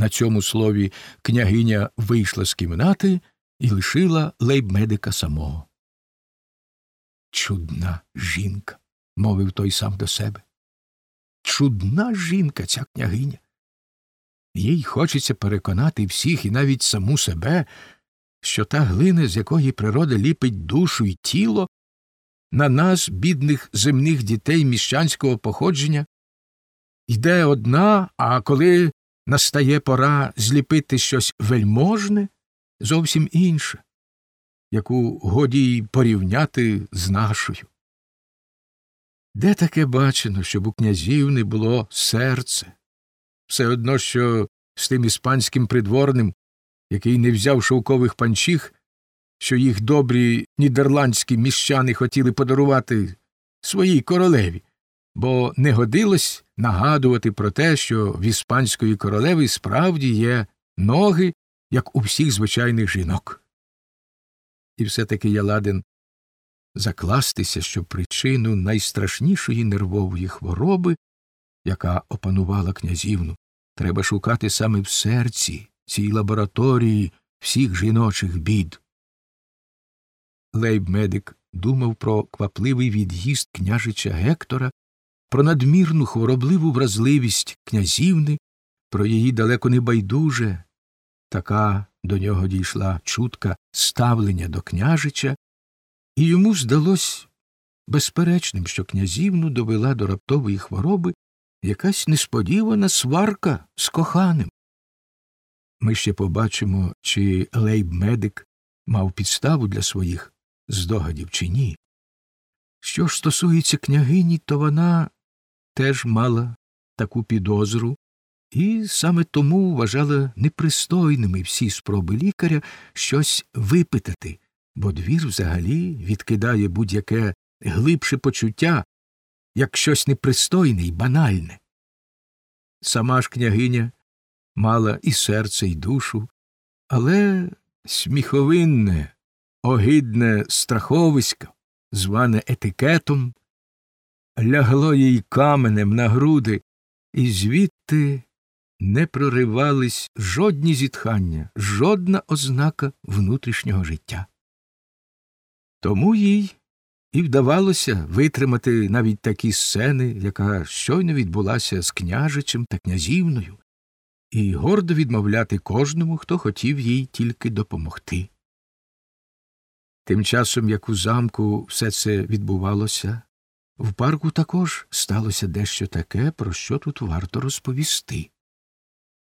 На цьому слові княгиня вийшла з кімнати і лишила лейбмедика самого. Чудна жінка, мовив той сам до себе. Чудна жінка, ця княгиня. Їй хочеться переконати всіх і навіть саму себе, що та глина, з якої природа ліпить душу і тіло, на нас, бідних земних дітей міщанського походження, йде одна, а коли настає пора зліпити щось вельможне, зовсім інше, яку годі й порівняти з нашою. Де таке бачено, щоб у князів не було серце? Все одно, що з тим іспанським придворним, який не взяв шовкових панчіх, що їх добрі нідерландські міщани хотіли подарувати своїй королеві, бо не годилось нагадувати про те, що в іспанської королеви справді є ноги, як у всіх звичайних жінок. І все таки я ладен закластися, що причину найстрашнішої нервової хвороби, яка опанувала князівну, треба шукати саме в серці цій лабораторії всіх жіночих бід. Лейб-медик думав про квапливий від'їзд княжича Гектора, про надмірну хворобливу вразливість князівни, про її далеко не байдуже, така до нього дійшла чутка ставлення до княжича, і йому здалось безперечним, що князівну довела до раптової хвороби якась несподівана сварка з коханим. Ми ще побачимо, чи лейб-медик мав підставу для своїх здогадів чи ні. Що ж стосується княгині, то вона теж мала таку підозру, і саме тому вважала непристойними всі спроби лікаря щось випитати, бо двір взагалі відкидає будь-яке глибше почуття, як щось непристойне й банальне. Сама ж княгиня мала і серце, і душу, але сміховинне, огидне страховисько, зване етикетом, лягло їй каменем на груди, і звідти не проривались жодні зітхання, жодна ознака внутрішнього життя. Тому їй і вдавалося витримати навіть такі сцени, яка щойно відбулася з княжичем та князівною, і гордо відмовляти кожному, хто хотів їй тільки допомогти. Тим часом, як у замку все це відбувалося, в парку також сталося дещо таке, про що тут варто розповісти.